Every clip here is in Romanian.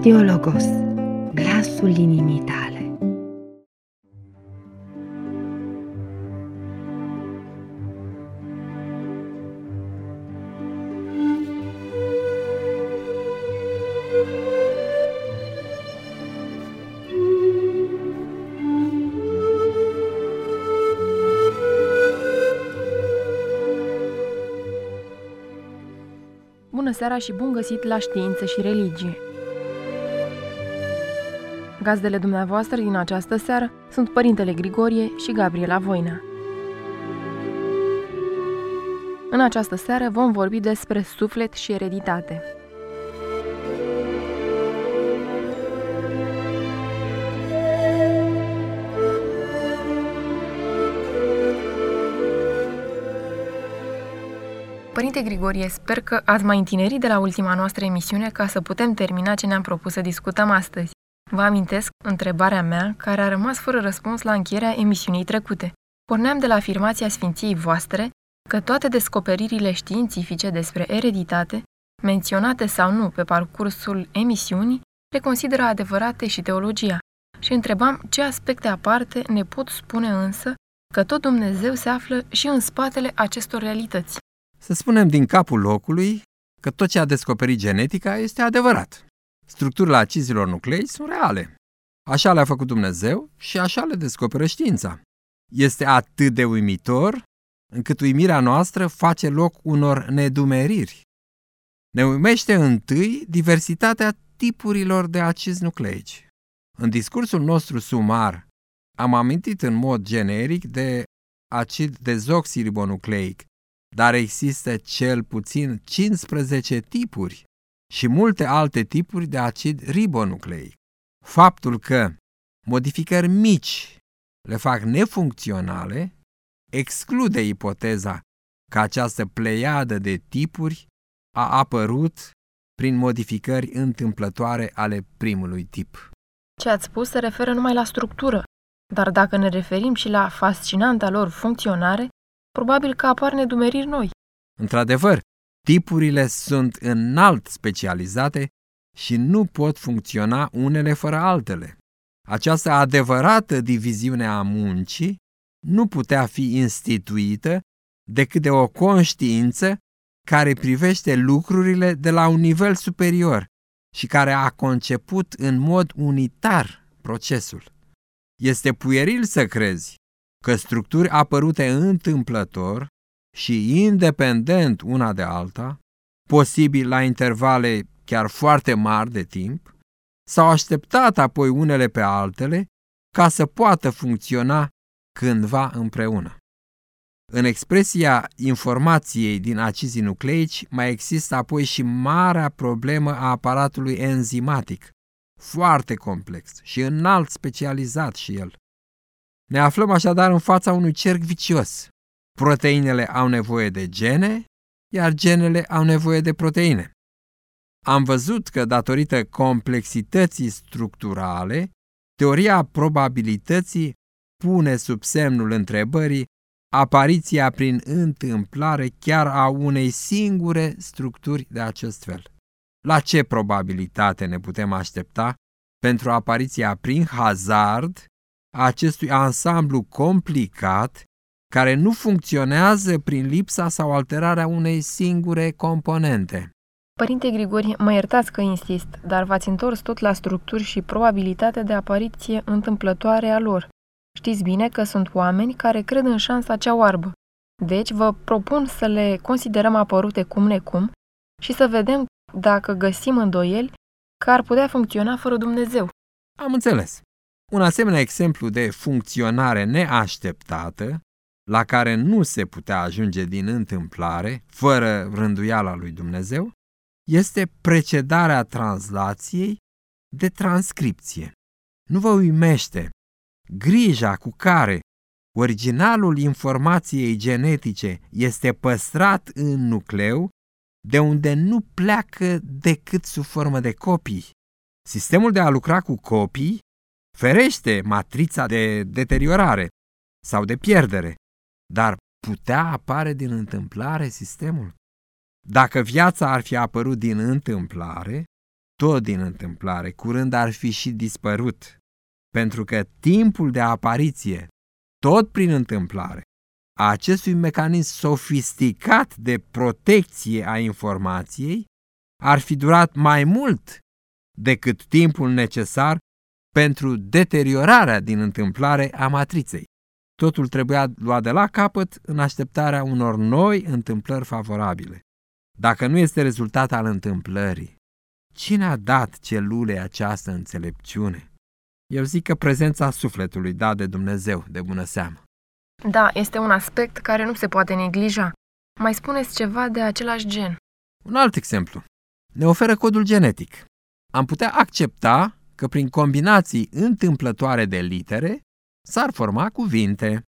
Radio Logos, glasul inimii tale. Bună seara și bun găsit la Știință și Religie! Gazdele dumneavoastră din această seară sunt Părintele Grigorie și Gabriela Voina. În această seară vom vorbi despre suflet și ereditate. Părinte Grigorie, sper că ați mai întinerit de la ultima noastră emisiune ca să putem termina ce ne-am propus să discutăm astăzi. Vă amintesc întrebarea mea, care a rămas fără răspuns la încheierea emisiunii trecute. Porneam de la afirmația Sfinției voastre că toate descoperirile științifice despre ereditate, menționate sau nu pe parcursul emisiunii, le consideră adevărate și teologia. Și întrebam ce aspecte aparte ne pot spune însă că tot Dumnezeu se află și în spatele acestor realități. Să spunem din capul locului că tot ce a descoperit genetica este adevărat. Structurile acizilor nuclei sunt reale. Așa le-a făcut Dumnezeu și așa le descoperă știința. Este atât de uimitor încât uimirea noastră face loc unor nedumeriri. Ne uimește întâi diversitatea tipurilor de acizi nucleici. În discursul nostru sumar am amintit în mod generic de acid dezoxiribonucleic, dar există cel puțin 15 tipuri și multe alte tipuri de acid ribonucleic. Faptul că modificări mici le fac nefuncționale exclude ipoteza că această pleiadă de tipuri a apărut prin modificări întâmplătoare ale primului tip. Ce ați spus se referă numai la structură, dar dacă ne referim și la fascinanta lor funcționare, probabil că apar nedumeriri noi. Într-adevăr, tipurile sunt înalt specializate și nu pot funcționa unele fără altele. Această adevărată diviziune a muncii nu putea fi instituită decât de o conștiință care privește lucrurile de la un nivel superior și care a conceput în mod unitar procesul. Este puieril să crezi că structuri apărute întâmplător și independent una de alta, posibil la intervale chiar foarte mari de timp, s-au așteptat apoi unele pe altele ca să poată funcționa cândva împreună. În expresia informației din acizii nucleici mai există apoi și marea problemă a aparatului enzimatic, foarte complex și înalt specializat și el. Ne aflăm așadar în fața unui cerc vicios. Proteinele au nevoie de gene, iar genele au nevoie de proteine. Am văzut că, datorită complexității structurale, teoria probabilității pune sub semnul întrebării apariția prin întâmplare chiar a unei singure structuri de acest fel. La ce probabilitate ne putem aștepta pentru apariția prin hazard a acestui ansamblu complicat care nu funcționează prin lipsa sau alterarea unei singure componente. Părinte Grigori, mă iertați că insist, dar v-ați întors tot la structuri și probabilitatea de apariție întâmplătoare a lor. Știți bine că sunt oameni care cred în șansa cea oarbă. Deci vă propun să le considerăm apărute cum necum și să vedem dacă găsim îndoieli că ar putea funcționa fără Dumnezeu. Am înțeles. Un asemenea exemplu de funcționare neașteptată, la care nu se putea ajunge din întâmplare, fără rânduiala lui Dumnezeu, este precedarea translației de transcripție. Nu vă uimește grija cu care originalul informației genetice este păstrat în nucleu, de unde nu pleacă decât sub formă de copii. Sistemul de a lucra cu copii ferește matrița de deteriorare sau de pierdere, dar putea apare din întâmplare sistemul. Dacă viața ar fi apărut din întâmplare, tot din întâmplare, curând ar fi și dispărut, pentru că timpul de apariție, tot prin întâmplare, a acestui mecanism sofisticat de protecție a informației ar fi durat mai mult decât timpul necesar pentru deteriorarea din întâmplare a matriței. Totul trebuia luat de la capăt în așteptarea unor noi întâmplări favorabile. Dacă nu este rezultat al întâmplării, cine a dat celulei această înțelepciune? Eu zic că prezența sufletului dat de Dumnezeu, de bună seamă. Da, este un aspect care nu se poate neglija. Mai spuneți ceva de același gen. Un alt exemplu. Ne oferă codul genetic. Am putea accepta că prin combinații întâmplătoare de litere s-ar forma cuvinte.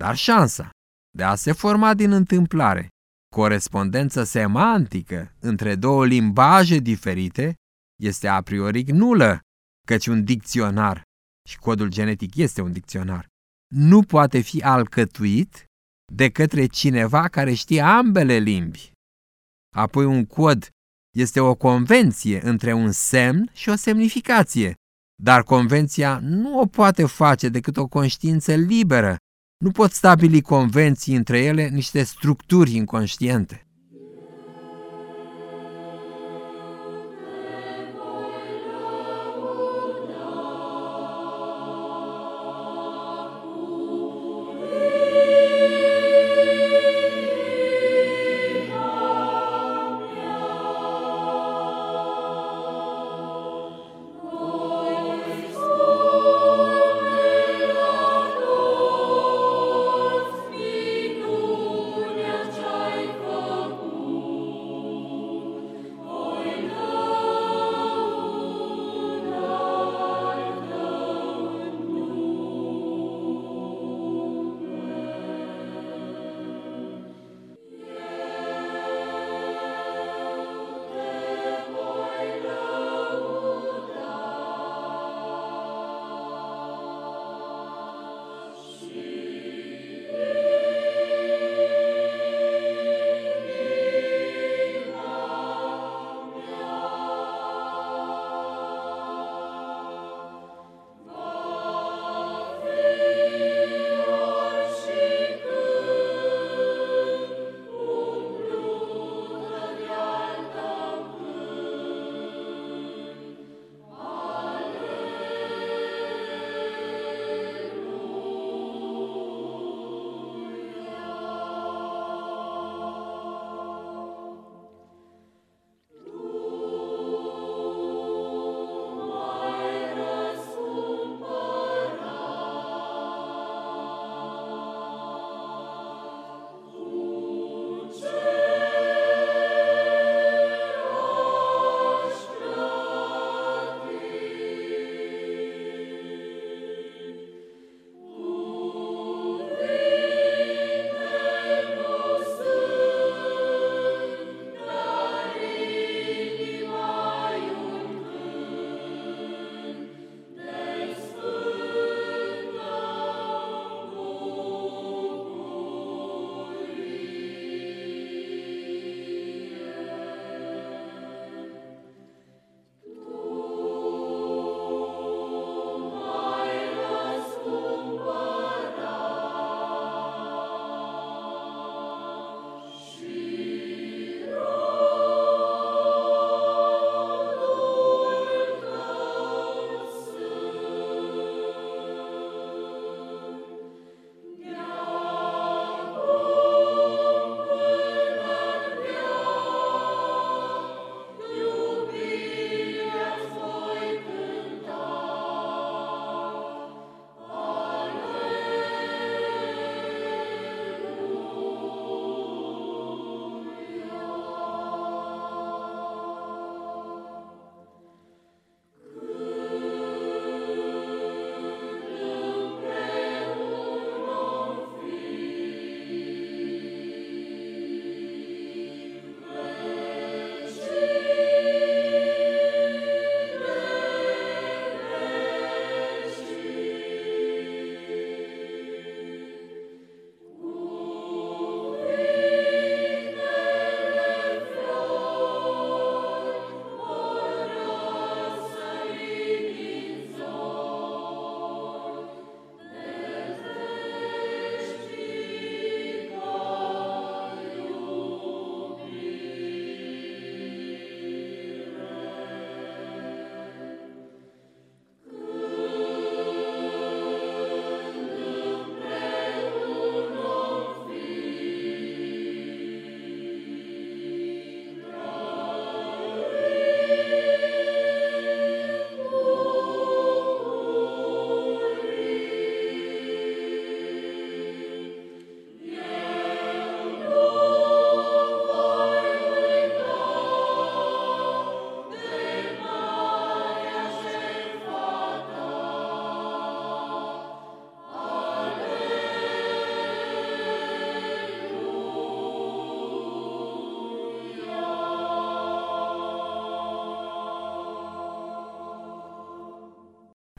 Dar șansa de a se forma din întâmplare corespondență semantică între două limbaje diferite este a priori nulă, căci un dicționar, și codul genetic este un dicționar, nu poate fi alcătuit de către cineva care știe ambele limbi. Apoi un cod este o convenție între un semn și o semnificație, dar convenția nu o poate face decât o conștiință liberă. Nu pot stabili convenții între ele niște structuri inconștiente.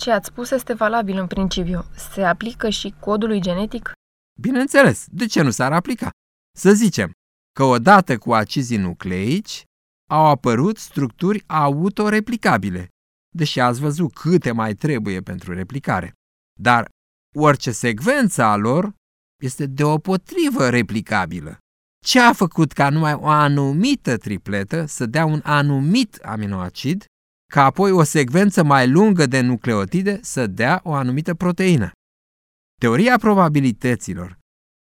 Ce ați spus este valabil în principiu. Se aplică și codului genetic? Bineînțeles, de ce nu s-ar aplica? Să zicem că odată cu acizii nucleici au apărut structuri autoreplicabile, deși ați văzut câte mai trebuie pentru replicare. Dar orice secvență a lor este deopotrivă replicabilă. Ce a făcut ca numai o anumită tripletă să dea un anumit aminoacid, ca apoi o secvență mai lungă de nucleotide să dea o anumită proteină? Teoria probabilităților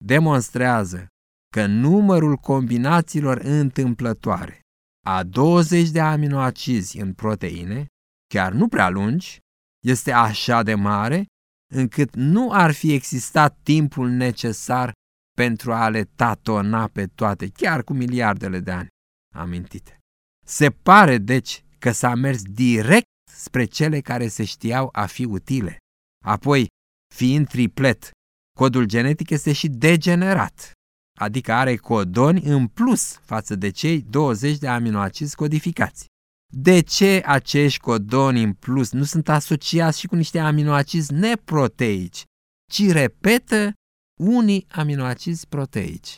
demonstrează că numărul combinațiilor întâmplătoare a 20 de aminoacizi în proteine, chiar nu prea lungi, este așa de mare încât nu ar fi existat timpul necesar pentru a le tatona pe toate, chiar cu miliardele de ani amintite. Se pare, deci, că s-a mers direct spre cele care se știau a fi utile. Apoi, fiind triplet, codul genetic este și degenerat, adică are codoni în plus față de cei 20 de aminoacizi codificați. De ce acești codoni în plus nu sunt asociați și cu niște aminoacizi neproteici, ci repetă unii aminoacizi proteici?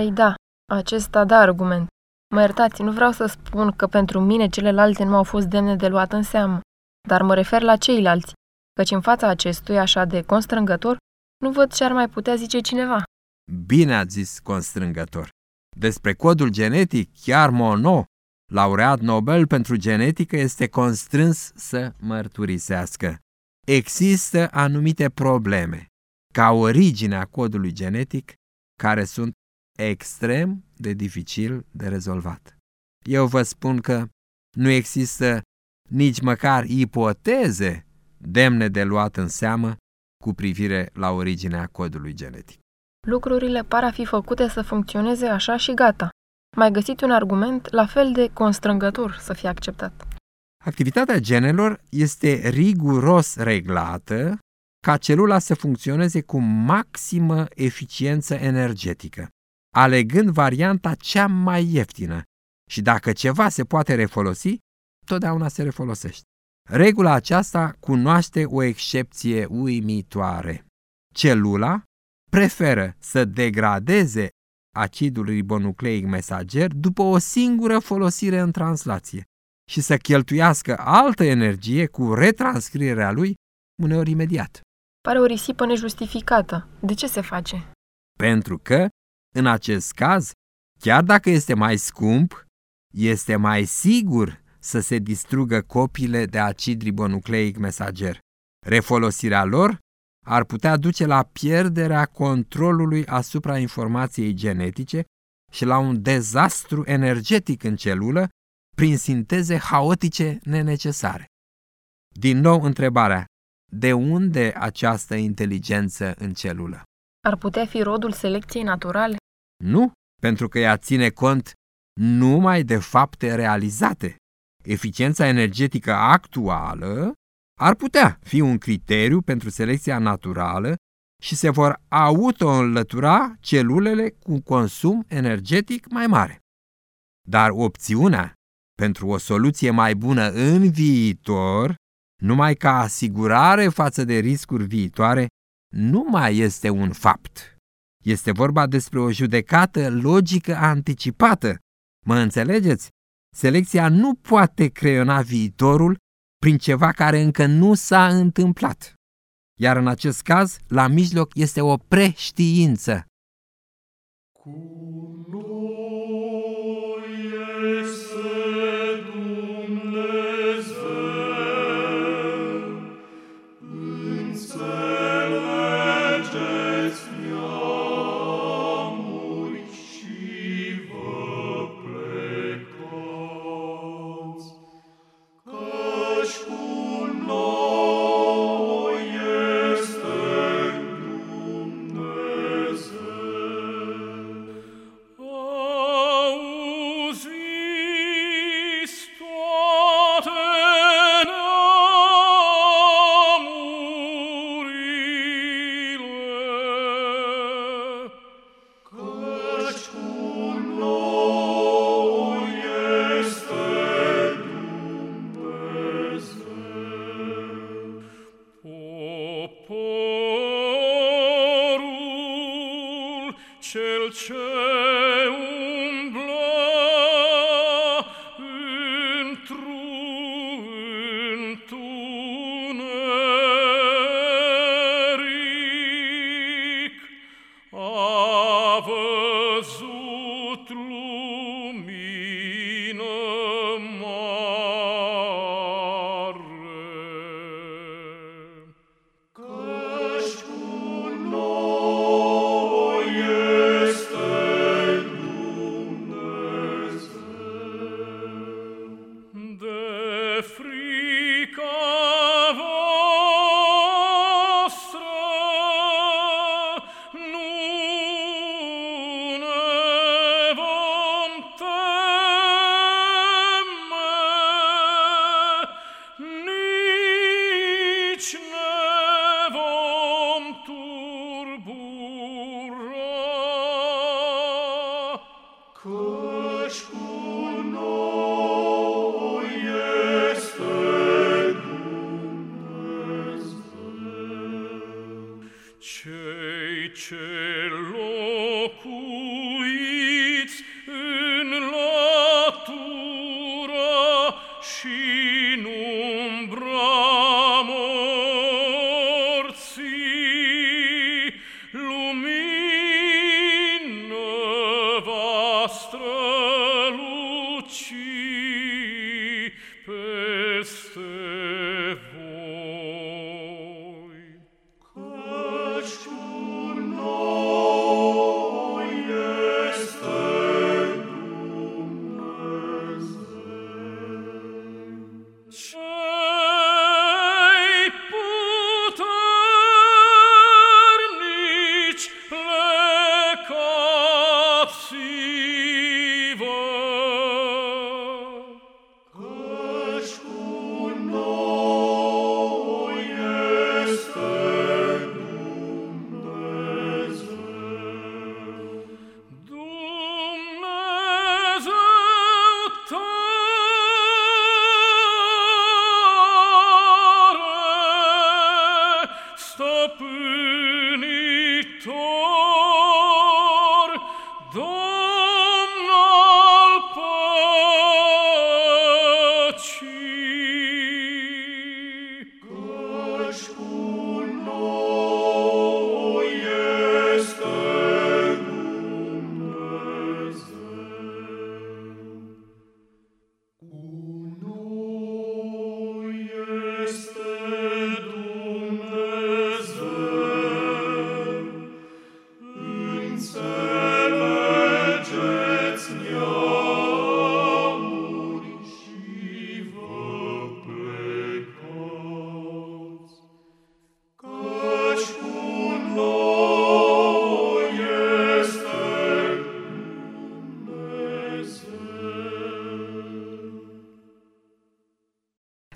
Ei da, acesta da argument. Mă iertați, nu vreau să spun că pentru mine celelalte nu au fost demne de luat în seamă, dar mă refer la ceilalți, căci în fața acestui așa de constrângător, nu văd ce ar mai putea zice cineva. Bine ați zis constrângător. Despre codul genetic, chiar Monod, laureat Nobel pentru genetică, este constrâns să mărturisească. Există anumite probleme, ca origine a codului genetic, care sunt extrem de dificil de rezolvat. Eu vă spun că nu există nici măcar ipoteze demne de luat în seamă cu privire la originea codului genetic. Lucrurile par a fi făcute să funcționeze așa și gata. Mai găsit un argument la fel de constrângător să fie acceptat. Activitatea genelor este riguros reglată ca celula să funcționeze cu maximă eficiență energetică, alegând varianta cea mai ieftină și dacă ceva se poate refolosi, totdeauna se refolosește. Regula aceasta cunoaște o excepție uimitoare. Celula preferă să degradeze acidul ribonucleic mesager după o singură folosire în translație și să cheltuiască altă energie cu retranscrierea lui uneori imediat. Pare o risipă nejustificată. De ce se face? Pentru că, în acest caz, chiar dacă este mai scump, este mai sigur să se distrugă copiile de acid ribonucleic mesager. Refolosirea lor ar putea duce la pierderea controlului asupra informației genetice și la un dezastru energetic în celulă prin sinteze haotice nenecesare. Din nou întrebarea, de unde această inteligență în celulă? Ar putea fi rodul selecției naturale? Nu, pentru că ea ține cont numai de fapte realizate. Eficiența energetică actuală ar putea fi un criteriu pentru selecția naturală și se vor auto-înlătura celulele cu consum energetic mai mare. Dar opțiunea pentru o soluție mai bună în viitor, numai ca asigurare față de riscuri viitoare, nu mai este un fapt. Este vorba despre o judecată logică anticipată. Mă înțelegeți? Selecția nu poate creiona viitorul prin ceva care încă nu s-a întâmplat. Iar în acest caz, la mijloc este o preștiință. Cu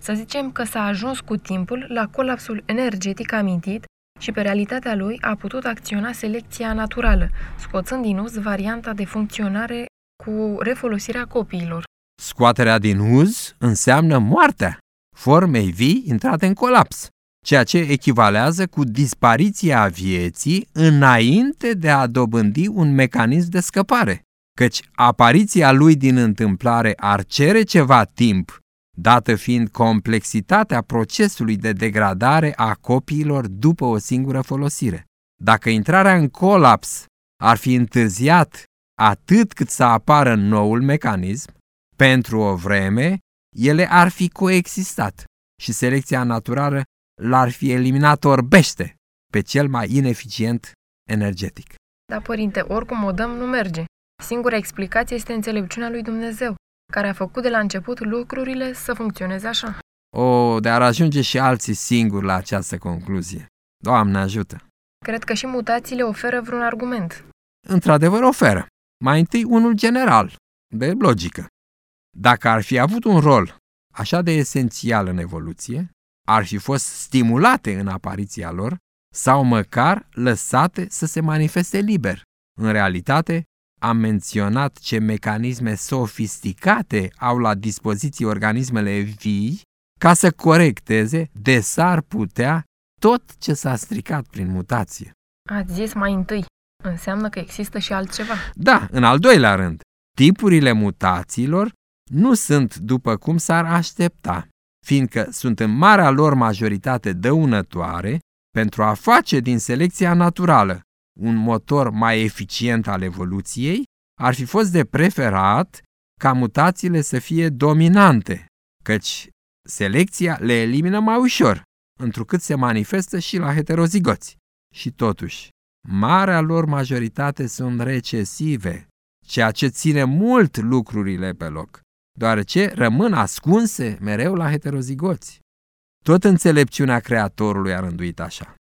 Să zicem că s-a ajuns cu timpul la colapsul energetic amintit și pe realitatea lui a putut acționa selecția naturală, scoțând din uz varianta de funcționare cu refolosirea copiilor. Scoaterea din uz înseamnă moartea formei vii intrate în colaps, ceea ce echivalează cu dispariția vieții înainte de a dobândi un mecanism de scăpare, căci apariția lui din întâmplare ar cere ceva timp dată fiind complexitatea procesului de degradare a copiilor după o singură folosire. Dacă intrarea în colaps ar fi întârziat atât cât să apară noul mecanism, pentru o vreme, ele ar fi coexistat și selecția naturală l-ar fi eliminat orbește pe cel mai ineficient energetic. Da, părinte, oricum o dăm, nu merge. Singura explicație este înțelepciunea lui Dumnezeu care a făcut de la început lucrurile să funcționeze așa. O, de ar ajunge și alții singuri la această concluzie. Doamne ajută! Cred că și mutațiile oferă vreun argument. Într-adevăr oferă. Mai întâi unul general, de logică. Dacă ar fi avut un rol așa de esențial în evoluție, ar fi fost stimulate în apariția lor sau măcar lăsate să se manifeste liber. În realitate, am menționat ce mecanisme sofisticate au la dispoziție organismele vii ca să corecteze de s-ar putea tot ce s-a stricat prin mutație. Ați zis mai întâi. Înseamnă că există și altceva. Da, în al doilea rând, tipurile mutațiilor nu sunt după cum s-ar aștepta, fiindcă sunt în marea lor majoritate dăunătoare pentru a face din selecția naturală un motor mai eficient al evoluției, ar fi fost de preferat ca mutațiile să fie dominante, căci selecția le elimină mai ușor, întrucât se manifestă și la heterozigoți. Și totuși, marea lor majoritate sunt recesive, ceea ce ține mult lucrurile pe loc, deoarece rămân ascunse mereu la heterozigoți. Tot înțelepciunea Creatorului a rânduit așa.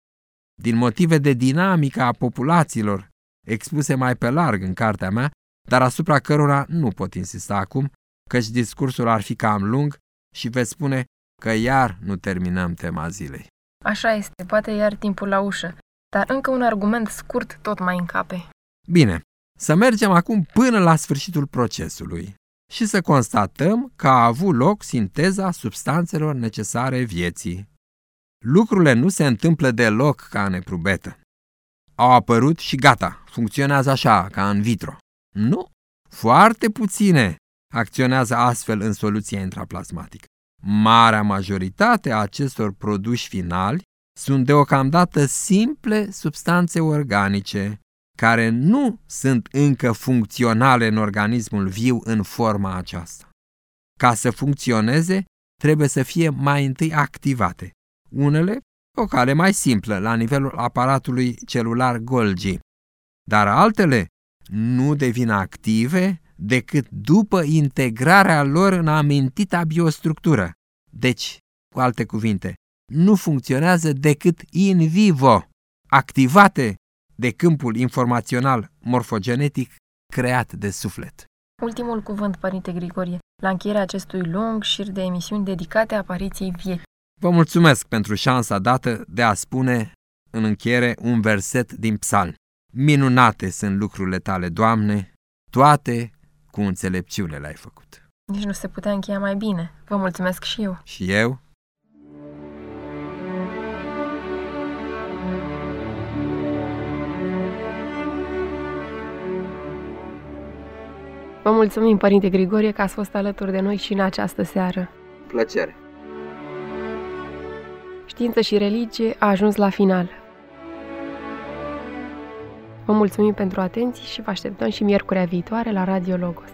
Din motive de dinamică a populațiilor, expuse mai pe larg în cartea mea, dar asupra cărora nu pot insista acum, căci discursul ar fi cam lung și veți spune că iar nu terminăm tema zilei. Așa este, poate iar timpul la ușă, dar încă un argument scurt tot mai încape. Bine, să mergem acum până la sfârșitul procesului și să constatăm că a avut loc sinteza substanțelor necesare vieții. Lucrurile nu se întâmplă deloc ca în eprubetă. Au apărut și gata, funcționează așa, ca în vitro. Nu, foarte puține acționează astfel în soluția intraplasmatică. Marea majoritate a acestor produși finali sunt deocamdată simple substanțe organice, care nu sunt încă funcționale în organismul viu în forma aceasta. Ca să funcționeze, trebuie să fie mai întâi activate. Unele, o cale mai simplă, la nivelul aparatului celular Golgi, dar altele nu devin active decât după integrarea lor în amintita biostructură. Deci, cu alte cuvinte, nu funcționează decât in vivo, activate de câmpul informațional morfogenetic creat de suflet. Ultimul cuvânt, Părinte Grigorie, la încheierea acestui lung șir de emisiuni dedicate apariției vieții. Vă mulțumesc pentru șansa dată de a spune în încheiere un verset din psalm. Minunate sunt lucrurile tale, Doamne, toate cu înțelepciune le-ai făcut. Nici nu se putea încheia mai bine. Vă mulțumesc și eu. Și eu? Vă mulțumim, Părinte Grigorie, că ați fost alături de noi și în această seară. Plăcere! Știință și religie a ajuns la final. Vă mulțumim pentru atenție și vă așteptăm și miercurea viitoare la Radio Logos.